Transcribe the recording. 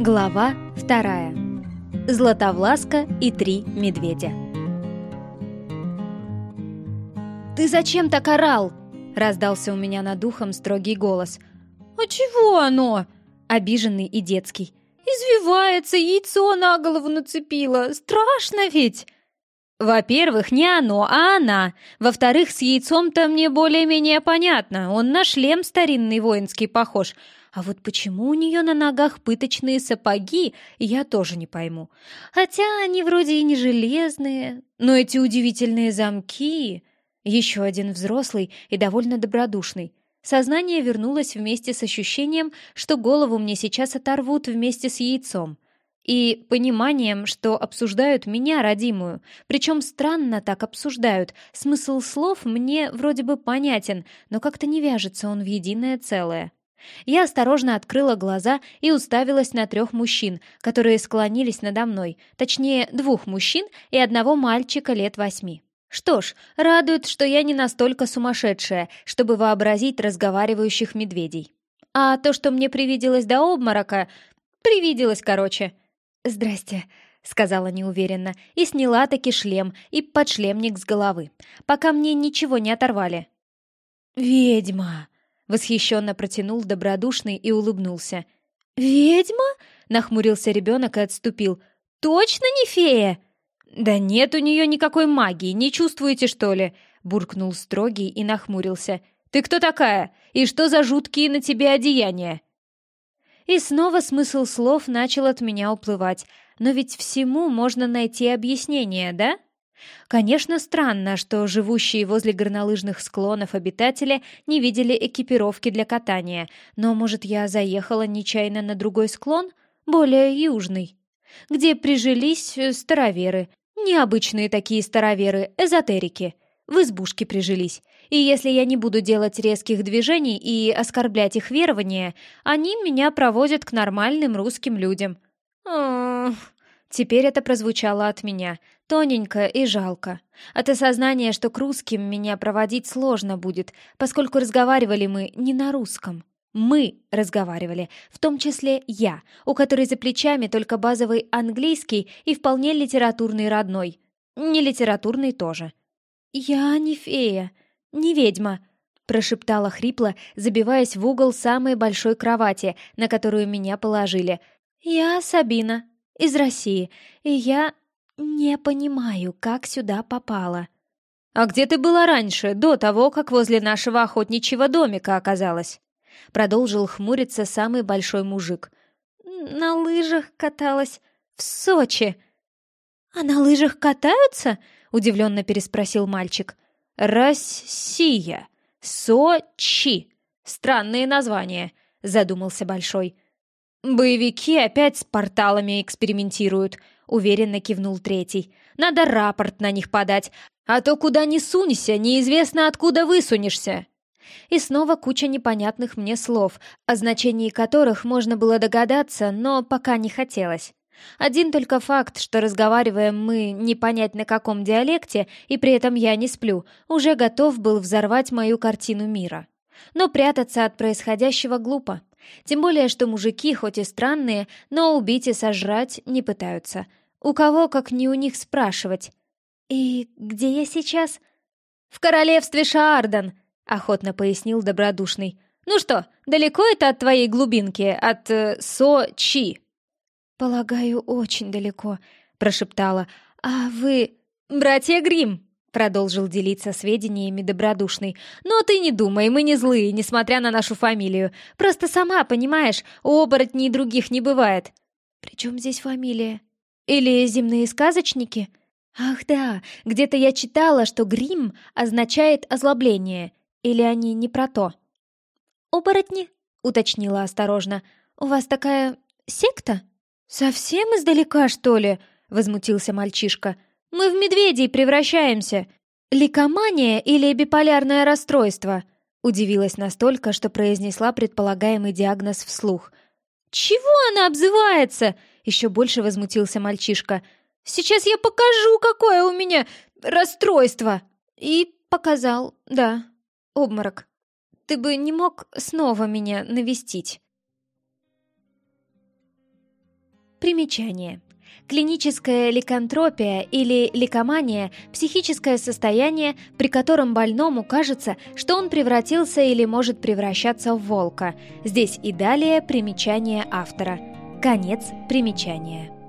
Глава вторая. Златовласка и три медведя. «Ты зачем так орал?» — раздался у меня над ухом строгий голос. «А чего оно?» — обиженный и детский. «Извивается, яйцо на голову нацепило. Страшно ведь!» «Во-первых, не оно, а она. Во-вторых, с яйцом-то мне более-менее понятно. Он на шлем старинный воинский похож. А вот почему у нее на ногах пыточные сапоги, я тоже не пойму. Хотя они вроде и не железные, но эти удивительные замки... Еще один взрослый и довольно добродушный. Сознание вернулось вместе с ощущением, что голову мне сейчас оторвут вместе с яйцом. И пониманием, что обсуждают меня, родимую. Причем странно так обсуждают. Смысл слов мне вроде бы понятен, но как-то не вяжется он в единое целое. Я осторожно открыла глаза и уставилась на трех мужчин, которые склонились надо мной, точнее, двух мужчин и одного мальчика лет восьми. Что ж, радует, что я не настолько сумасшедшая, чтобы вообразить разговаривающих медведей. А то, что мне привиделось до обморока, привиделось, короче. «Здрасте», — сказала неуверенно, и сняла таки шлем и подшлемник с головы, пока мне ничего не оторвали. «Ведьма!» Восхищенно протянул добродушный и улыбнулся. «Ведьма?» — нахмурился ребенок и отступил. «Точно не фея?» «Да нет у нее никакой магии, не чувствуете, что ли?» — буркнул строгий и нахмурился. «Ты кто такая? И что за жуткие на тебе одеяния?» И снова смысл слов начал от меня уплывать. Но ведь всему можно найти объяснение, да? Конечно, странно, что живущие возле горнолыжных склонов обитатели не видели экипировки для катания, но, может, я заехала нечаянно на другой склон, более южный, где прижились э, староверы, необычные такие староверы, эзотерики, в избушке прижились. И если я не буду делать резких движений и оскорблять их верования, они меня проводят к нормальным русским людям. Теперь это прозвучало от меня, тоненько и жалко. От осознания, что к русским меня проводить сложно будет, поскольку разговаривали мы не на русском. Мы разговаривали, в том числе я, у которой за плечами только базовый английский и вполне литературный родной. Не литературный тоже. «Я не фея, не ведьма», — прошептала хрипло, забиваясь в угол самой большой кровати, на которую меня положили. «Я Сабина, из России, и я не понимаю, как сюда попала». «А где ты была раньше, до того, как возле нашего охотничьего домика оказалась?» Продолжил хмуриться самый большой мужик. «На лыжах каталась в Сочи». «А на лыжах катаются?» — удивленно переспросил мальчик. «Россия. Сочи. Странные названия», — задумался Большой. «Боевики опять с порталами экспериментируют», — уверенно кивнул третий. «Надо рапорт на них подать, а то куда ни сунься, неизвестно откуда высунешься». И снова куча непонятных мне слов, о значении которых можно было догадаться, но пока не хотелось. Один только факт, что разговариваем мы не понять на каком диалекте, и при этом я не сплю, уже готов был взорвать мою картину мира. Но прятаться от происходящего глупо. Тем более, что мужики, хоть и странные, но убить и сожрать не пытаются. У кого, как не у них, спрашивать. «И где я сейчас?» «В королевстве Шаардан», — охотно пояснил добродушный. «Ну что, далеко это от твоей глубинки, от э, Сочи?» «Полагаю, очень далеко», — прошептала. «А вы...» «Братья Грим, Продолжил делиться сведениями добродушный. «Но ты не думай, мы не злые, несмотря на нашу фамилию. Просто сама, понимаешь, у оборотней других не бывает». «При чем здесь фамилия? Или земные сказочники?» «Ах да, где-то я читала, что грим означает озлобление. Или они не про то?» «Оборотни?» — уточнила осторожно. «У вас такая секта?» «Совсем издалека, что ли?» — возмутился мальчишка. Мы в медведей превращаемся. Ликомания или биполярное расстройство?» Удивилась настолько, что произнесла предполагаемый диагноз вслух. «Чего она обзывается?» Еще больше возмутился мальчишка. «Сейчас я покажу, какое у меня расстройство!» И показал, да, обморок. «Ты бы не мог снова меня навестить?» Примечание. Клиническая ликантропия или ликомания – психическое состояние, при котором больному кажется, что он превратился или может превращаться в волка. Здесь и далее примечание автора. Конец примечания.